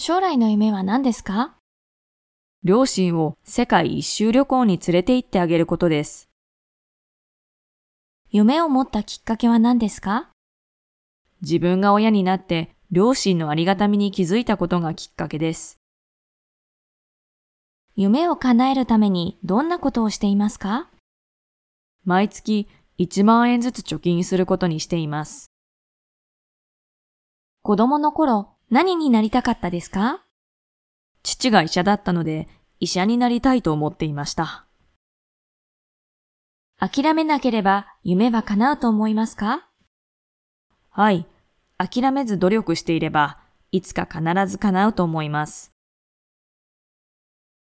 将来の夢は何ですか？両親を世界一周旅行に連れて行ってあげることです。夢を持ったきっかけは何ですか？自分が親になって両親のありがたみに気づいたことがきっかけです。夢を叶えるためにどんなことをしていますか？毎月1万円ずつ貯金することにしています。子供の頃何になりたかったですか？父が医者だったので医者になりたいと思っていました。諦めなければ夢は叶うと思いますか？はい。諦めず努力していれば、いつか必ず叶うと思います。